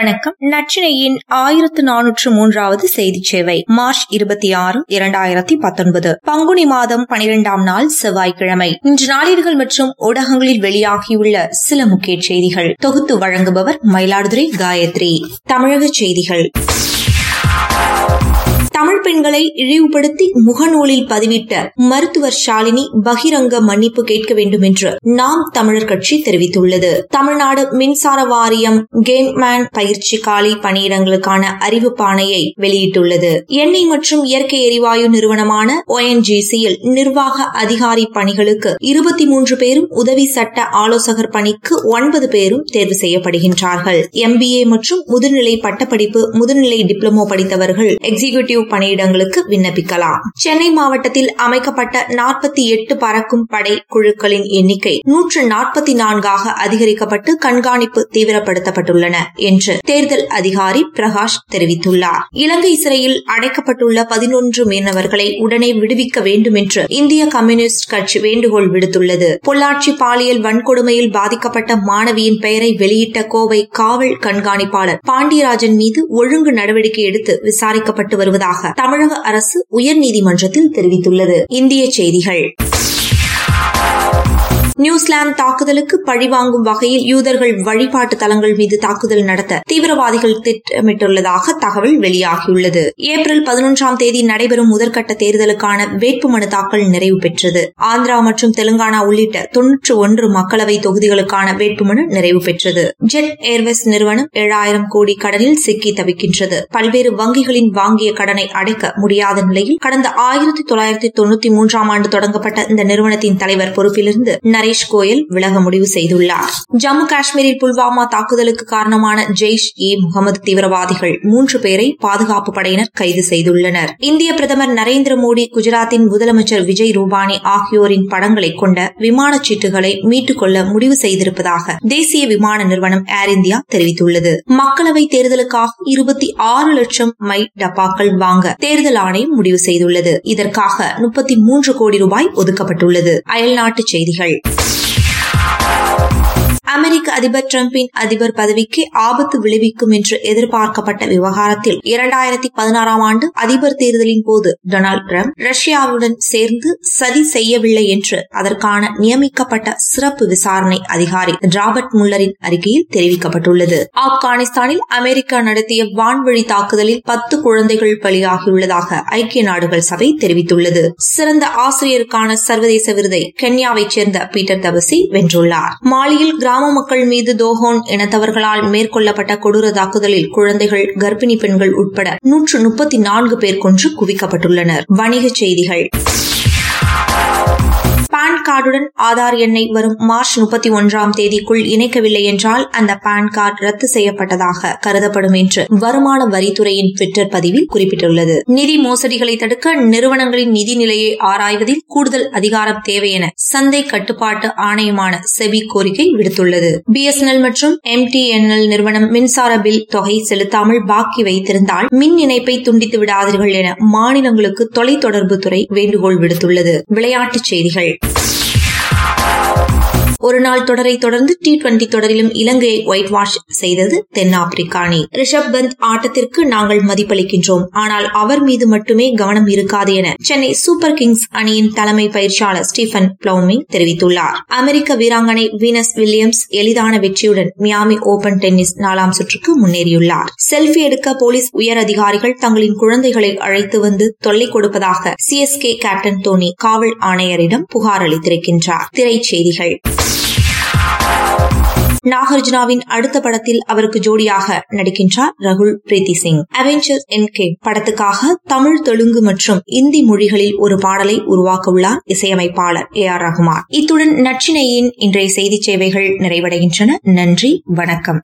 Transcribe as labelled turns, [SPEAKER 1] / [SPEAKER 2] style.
[SPEAKER 1] வணக்கம். நச்சினையின் ஆயிரத்து நானூற்று மூன்றாவது செய்தி சேவை மார்ச் இருபத்தி ஆறு இரண்டாயிரத்தி பத்தொன்பது. பங்குனி மாதம் பனிரெண்டாம் நாள் செவ்வாய்க்கிழமை. இன்று நாளிதழ்கள் மற்றும் ஊடகங்களில் வெளியாகியுள்ள சில முக்கிய செய்திகள். தொகுத்து வழங்குபவர் மயிலாடுதுறை காயத்ரி. தமிழக செய்திகள். தமிழ் பெண்களை இழிவுபடுத்தி முகநூலில் பதிவிட்ட மருத்துவர் ஷாலினி பகிரங்க மன்னிப்பு கேட்க வேண்டும் என்று நாம் தமிழர் கட்சி தெரிவித்துள்ளது. தமிழ்நாடு மின்சார வாரியம் கேன்மேன் பயிற்சி காலி பணியிடங்களுக்கான அறிவிப்பாணையை வெளியிட்டுள்ளது. எண்ணெய் மற்றும் இயற்கை எரிவாயு நிறுவனமான ஒஎன்ஜிசியில் நிர்வாக அதிகாரி பணிகளுக்கு இருபத்தி மூன்று பேரும் உதவி சட்ட ஆலோசகர் பணிக்கு ஒன்பது பேரும் தேர்வு செய்யப்படுகின்றார்கள். எம்பிஏ மற்றும் முதுநிலை பட்டப்படிப்பு முதுநிலை டிப்ளமோ படித்தவர்கள் எக்ஸிகியூட்டிவ் பணியிடங்களுக்கு விண்ணப்பிக்கலாம். சென்னை மாவட்டத்தில் அமைக்கப்பட்ட நாற்பத்தி எட்டு பறக்கும் படை குழுக்களின் எண்ணிக்கை நூற்று நாற்பத்தி நான்காக அதிகரிக்கப்பட்டு கண்காணிப்பு தீவிரப்படுத்தப்பட்டுள்ளன என்று தேர்தல் அதிகாரி பிரகாஷ் தெரிவித்துள்ளார். இலங்கை சிறையில் அடைக்கப்பட்டுள்ள பதினொன்று மீனவர்களை உடனே விடுவிக்க வேண்டும் என்று இந்திய கம்யூனிஸ்ட் கட்சி வேண்டுகோள் விடுத்துள்ளது. பொள்ளாச்சி பாலியல் வன்கொடுமையில் பாதிக்கப்பட்ட மாணவியின் பெயரை வெளியிட்ட கோவை காவல் கண்காணிப்பாளர் பாண்டியராஜன் மீது ஒழுங்கு நடவடிக்கை எடுத்து விசாரிக்கப்பட்டு வருவதாக தமிழக அரசு உயர்நீதிமன்றத்தில் தெரிவித்துள்ளது. இந்திய செய்திகள். நியூசிலாந்து தாக்குதலுக்கு பழிவாங்கும் வகையில் யூதர்கள் வழிபாட்டு தலங்கள் மீது தாக்குதல் நடத்த தீவிரவாதிகள் திட்டமிட்டுள்ளதாக தகவல் வெளியாகியுள்ளது. ஏப்ரல் பதினொன்றாம் தேதி நடைபெறும் முதற்கட்ட தேர்தலுக்கான வேட்புமனு தாக்கல் நிறைவு பெற்றது. ஆந்திரா மற்றும் தெலுங்கானா உள்ளிட்ட தொன்னூற்று ஒன்று மக்களவை தொகுதிகளுக்கான வேட்புமனு நிறைவு பெற்றது. ஜெட் ஏர்வேஸ் நிறுவனம் ஏழாயிரம் கோடி கடனில் சிக்கி தவிக்கின்றது. பல்வேறு வங்கிகளின் வாங்கிய கடனை அடைக்க முடியாத நிலையில் கடந்த ஆயிரத்தி தொள்ளாயிரத்தி தொண்ணூத்தி மூன்றாம் ஆண்டு தொடங்கப்பட்ட இந்த நிறுவனத்தின் தலைவர் பொறுப்பிலிருந்து நரேஷ் கோயல் விலக முடிவு செய்துள்ளார். ஜம்மு காஷ்மீரில் புல்வாமா தாக்குதலுக்கு காரணமான ஜெய்ஷ் இ முகமது தீவிரவாதிகள் மூன்று பேரை பாதுகாப்பு படையினர் கைது செய்துள்ளனர். இந்திய பிரதமர் நரேந்திர மோடி குஜராத்தின் முதலமைச்சர் விஜய் ரூபானி ஆகியோரின் படங்களை கொண்ட விமான சீட்டுகளை மீட்டுக் கொள்ள முடிவு செய்திருப்பதாக தேசிய விமான நிறுவனம் ஏர் இந்தியா தெரிவித்துள்ளது. மக்களவை தேர்தலுக்காக இருபத்தி ஆறு லட்சம் மை டப்பாக்கள் வாங்க தேர்தல் ஆணையம் முடிவு செய்துள்ளது. இதற்காக முப்பத்தி மூன்று கோடி ரூபாய் ஒதுக்கப்பட்டுள்ளது. அயல்நாட்டுச் செய்திகள். அமெரிக்க அதிபர் டிரம்பின் அதிபர் பதவிக்கு ஆபத்து விளைவிக்கும் என்று எதிர்பார்க்கப்பட்ட விவகாரத்தில் இரண்டாயிரத்தி பதினாறாம் ஆண்டு அதிபர் தேர்தலின் போது டொனால்டு டிரம்ப் ரஷ்யாவுடன் சேர்ந்து சதி செய்யவில்லை என்று அதற்கான நியமிக்கப்பட்ட சிறப்பு விசாரணை அதிகாரி ராபர்ட் முல்லரின் அறிக்கையில் தெரிவிக்கப்பட்டுள்ளது. ஆப்கானிஸ்தானில் அமெரிக்கா நடத்திய வான்வழி தாக்குதலில் பத்து குழந்தைகள் பலியாகியுள்ளதாக ஐக்கிய நாடுகள் சபை தெரிவித்துள்ளது. சிறந்த ஆசிரியருக்கான சர்வதேச விருதை கென்யாவைச் சேர்ந்த பீட்டர் தபசி வென்றுள்ளார். மாலியில் கிராம கிராம மக்கள் மீது தோஹோன் இனத்தவர்களால் மேற்கொள்ளப்பட்ட கொடூர தாக்குதலில் குழந்தைகள் கர்ப்பிணி பெண்கள் உட்பட நூற்று முப்பத்தி நான்கு பேர் கொன்று குவிக்கப்பட்டுள்ளனர். வணிகச் செய்திகள். பான் கார்டுடன் ஆதார் எண்ணை வரும் மார்ச் முப்பத்தி ஒன்றாம் தேதிக்குள் இணைக்கவில்லை என்றால் அந்த பான் கார்டு ரத்து செய்யப்பட்டதாக கருதப்படும் என்று வருமான வரித்துறையின் ட்விட்டர் பதிவில் குறிப்பிட்டுள்ளது. நிதி மோசடிகளை தடுக்க நிறுவனங்களின் நிதி நிலையை ஆராய்வதில் கூடுதல் அதிகாரம் தேவை என சந்தை கட்டுப்பாட்டு ஆணையமான செபி கோரிக்கை விடுத்துள்ளது. பிஎஸ்என்எல் மற்றும் எம்டிஎன்எல் நிறுவனம் மின்சார பில் தொகை செலுத்தாமல் பாக்கி வைத்திருந்தால் மின் இணைப்பை துண்டித்து விடாதீர்கள் என மாநிலங்களுக்கு தொலைத்தொடர்புத்துறை வேண்டுகோள் விடுத்துள்ளது. விளையாட்டுச் செய்திகள். ஒருநாள் தொடரை தொடர்ந்து டி டுவெண்டி தொடரிலும் இலங்கையை ஒயிட் வாஷ் செய்தது தென்னாப்பிரிக்கா அணி. ரிஷப் பந்த் ஆட்டத்திற்கு நாங்கள் மதிப்பளிக்கின்றோம். ஆனால் அவர் மீது மட்டுமே கவனம் இருக்காது என சென்னை சூப்பர் கிங்ஸ் அணியின் தலைமை பயிற்சியாளர் ஸ்டீபன் பிளவுமிங் தெரிவித்துள்ளார். அமெரிக்க வீராங்கனை வீனஸ் வில்லியம்ஸ் எளிதான வெற்றியுடன் மியாமி ஓபன் டென்னிஸ் நாலாம் சுற்றுக்கு முன்னேறியுள்ளார். செல்ஃபி எடுக்க போலீஸ் உயர் அதிகாரிகள் தங்களின் குழந்தைகளை அழைத்து வந்து தொல்லை கொடுப்பதாக சிஎஸ்கே கேப்டன் தோனி காவல் ஆணையரிடம் புகார் அளித்திருக்கின்றார். திரைச்செய்திகள் நாகார்ஜுனாவின் அடுத்த படத்தில் அவருக்கு ஜோடியாக நடிக்கின்றார் ரகுல் பிரீத்தி சிங். அவெஞ்சர்ஸ் என் கே படத்துக்காக தமிழ் தெலுங்கு மற்றும் இந்தி மொழிகளில் ஒரு பாடலை உருவாக்க உள்ளார் இசையமைப்பாளர் ஏ ஆர் ரகுமான். இத்துடன் நச்சினையின் இன்றைய செய்தி சேவைகள் நிறைவடைகின்றன. நன்றி வணக்கம்.